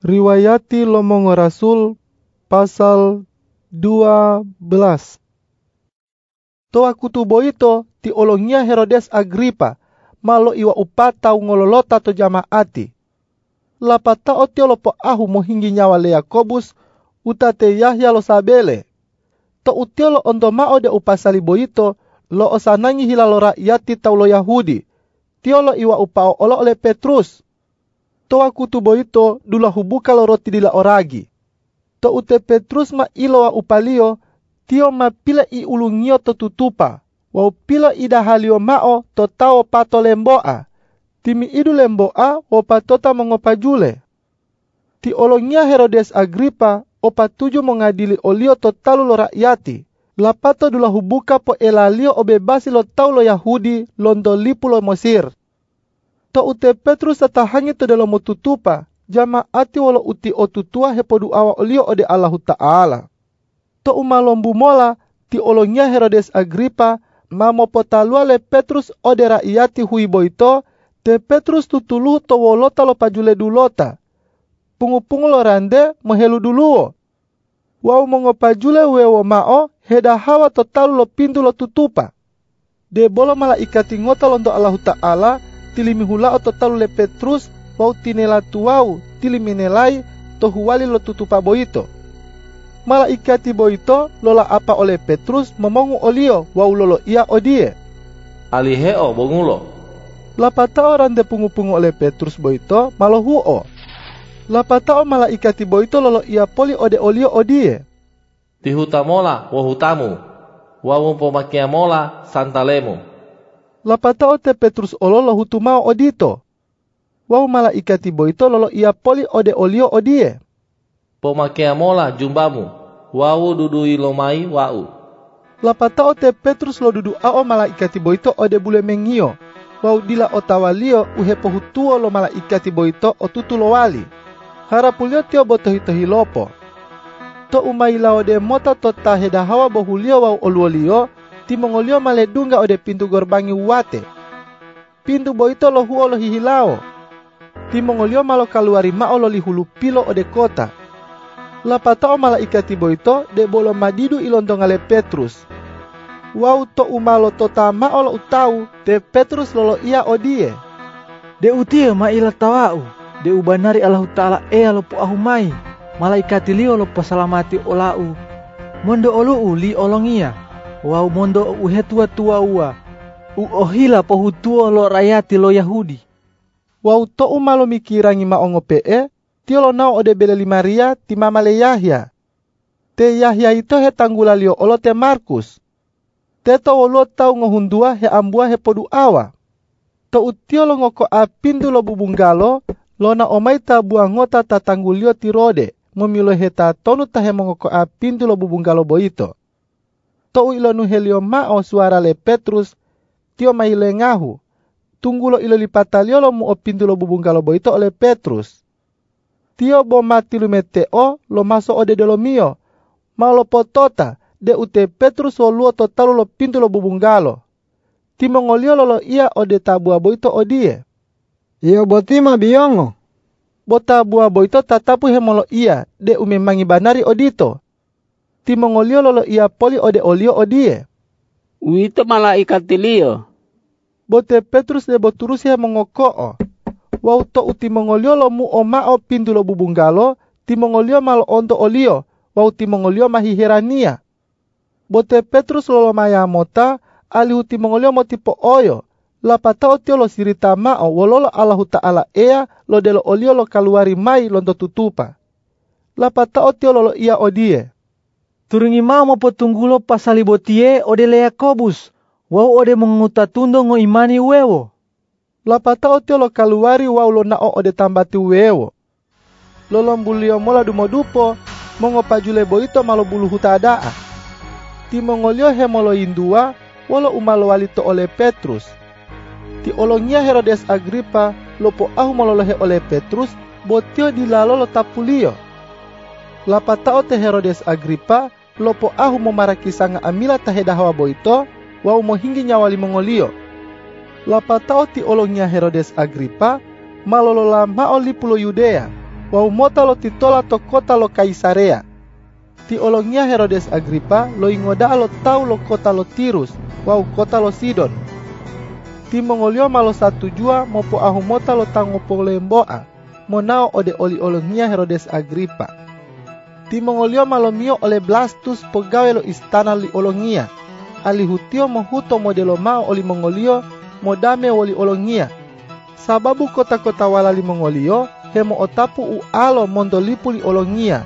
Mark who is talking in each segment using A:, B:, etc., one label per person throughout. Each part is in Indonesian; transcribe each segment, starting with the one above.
A: Riwayati Lomongo Rasul pasal 12 Toa kutubo ti olongia Herodes Agripa malo iwa upata ngololota to jamaati. Lapata o tio lopo ahu mohinggi nyawa le Yakobus utate Yahya lo sabele. To utio lo ondo mao de upasali boito lo osanangi hilalo rakyati taulo Yahudi. Tio lo iwa upao olo ole Petrus. Toa kutubo ito dula hubuka roti dila oragi. To ute Petrus ma iloa upalio tio ma pila i ulungio to tutupa. Wau pila ida halio mao to tao pato lemboa. Timi idu lemboa wo patota mongopa jule. Ti olongia Herodes Agripa opa tuju mengadili olio to talu lo rakyati. Lapato dula hubuka po elalio obebasi lo tau lo Yahudi londo lipu lo Mesir. To ute Petrus tatahangi to dalam tutupa. Jama ati walo uti o tutua hepodu awa olio ode Allahu Ta'ala. To umalombu mola ti olongia Herodes Agripa mamo potalua le Petrus ode rakyati hui boito te Petrus tutulu to wolota lo pajule dulota. Pungu-pungu lo rande mohelu duluo. Wau mongo pajule wewo mao heda hawa to talu lo pintu lo tutupa. De bolo malaikati ngota londo Allahu Ta'ala tilimi hula to talu le Petrus wau tinela tuau tilimi nelai to huwali lo tutupa boito. Malaikati boito lola apa oleh Petrus memongu olio wau lolo ia odie.
B: Aliheo bongulo.
A: Lapata orang de pungu-pungu oleh Petrus boito malo huo. Lapata o malaikati boito lolo ia poli ode olio odie.
B: Tihutamola wohutamu. Wawu pomakia mola santalemu.
A: Lapata o te Petrus ololo hutumao odito. Wau malaikati boito lolo ia poli ode olio odie.
B: Pomakia mola jumbamu. Wawu dudui lomai wau.
A: Lapata o te Petrus lo dudu ao malaikati boito ode bule mengio. Wau dila otawalio uhepo hutuo lo malaikati boito o tutu lo wali. Harapulio tio botohi-tohi lopo. To umaila ode mota tota heda hawa bohulio wau oluolio, timongolio maledunga ode pintu gorbangi uwate. Pintu boito lo huo lo hihilao. Timongolio malo kaluari mao lo lihulu pilo ode kota. Lapatao malaikati boito de bolo madidu ilontongale Petrus. Wau to umalo tota mao lo utau te Petrus lolo ia odie.
C: De utia ma ila tawau. De ubanari Allah Ta'ala ea lo po ahumai. Malaikati lio lo pasalamati olau. Mondo olu li olongia. Wau mondo uhetua tua ua. U ohila po hutuo lo rayati lo Yahudi.
A: Wau to umalo mikirangi maongo pee, tio lo nao ode beleli Maria ti mama le Yahya. Te Yahya ito he tanggula lio olo te Markus. Te to wolo tau ngohundua he ambua he podu awa. To utio lo ngoko apindu lo bubunggalo, lo na omai ta buangota ta tanggulio ti rode, memilo he ta tonu ta he mongoko apindu lo bubunggalo boito. To uilo nu helio mao suara le Petrus, tio mai le ngahu. Tunggulo ilo lipatalio lo mu opindu lo bubunggalo boito oleh Petrus. Tio bo mati lumeteo lo maso ode dolomio, malo potota, de ute Petrus lo luo totalu lo pintu lo bubunggalo. Timongolio lolo ia ode tabua boito odie.
D: Iyo botima biongo.
A: Bota bua boito tatapu hemolo ia de umemangi banari odito. Timongolio lolo ia poli ode olio odie.
E: Wito malaikat lio.
A: Bote Petrus de boturusi hemongokoo. Wau to uti mongolio lo mu omao pintu lo bubunggalo, timongolio malo onto olio, wau timongolio mahiherania. Bote Petrus lolo maya mota, ali huti mongolio mo tipo oyo. Lapatao tio lo sirita mao wololo Allahu Ta'ala ea lo delo olio lo kaluari mai londo tutupa. Lapatao tio lolo ia odie.
C: Turungi mau mo potunggulo pasali botie ode le Yakobus. Wau ode menguta tundo ngo imani wewo.
A: Lapatao lo kaluari wau lo nao ode tambati wewo. Lolombulio mola dumodupo, mongo pajule boito malo bulu hutadaa. Timongolio hemolo indua, walo umalo walito oleh Petrus. Ti olongia Herodes Agripa lopo ahu mololohe oleh Petrus botio dilalo lo tapulio. Lapatao te Herodes Agripa lopo ahu momarakisanga amila taheda hawa boito wau mohinggi nyawali mongolio. Lapatao ti olongia Herodes Agripa malolola mao lipulo Yudea. Wau mota lo titola to kota lo Kaisarea. Ti olongia Herodes Agripa lo ingoda lo tau lo kota lo Tirus, wau kota lo Sidon. Ti mongolio malo satu jua mopo ahu mota lo tangopo lemboa, monao ode oli olongia Herodes Agripa. Ti mongolio malo mio oleh Blastus pegawe lo istana li olongia. Ali hutio mohuto modelo mao oli mongolio modame woli olongia. Sababu kota-kota wala li mongolio hemo otapu u alo mondolipu li olongia.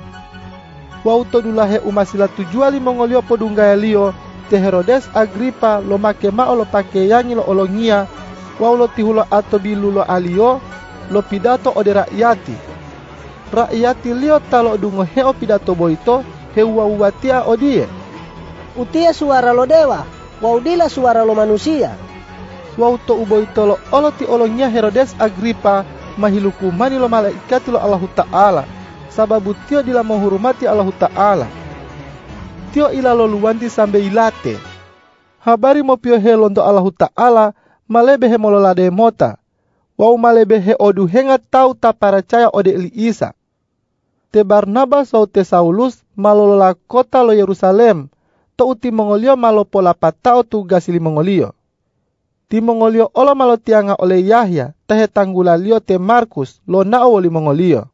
A: Wau todulahe umasila tujua li mongolio podunggaya lio te Herodes Agripa lo make mao lo yangi lo olongia wau lo tihulo ato bilu lo alio lo pidato ode rakyati. Rakyati lio talo dungo heo pidato boito hewa watia odie.
F: Utia suara lo dewa, wau dila suara lo manusia.
A: Wau to uboito lo olo ti olongia Herodes Agripa mahiluku mani lo malaikat lo Allah Ta'ala. Sababu tio dila menghormati Allah Ta'ala. Tio ila lo luwanti sambe ilate. Habari mo pio he londo Allah Ta'ala malebe he mololade mota. Wau malebe he odu henga tau ta caya ode li Isa te Barnabas sau te Saulus malolola kota lo Yerusalem to uti mongolio malo pola tu gasili mongolio Ti mongolio olo malo tianga oleh Yahya, tahe tanggula lio te Markus, lo nao woli mongolio.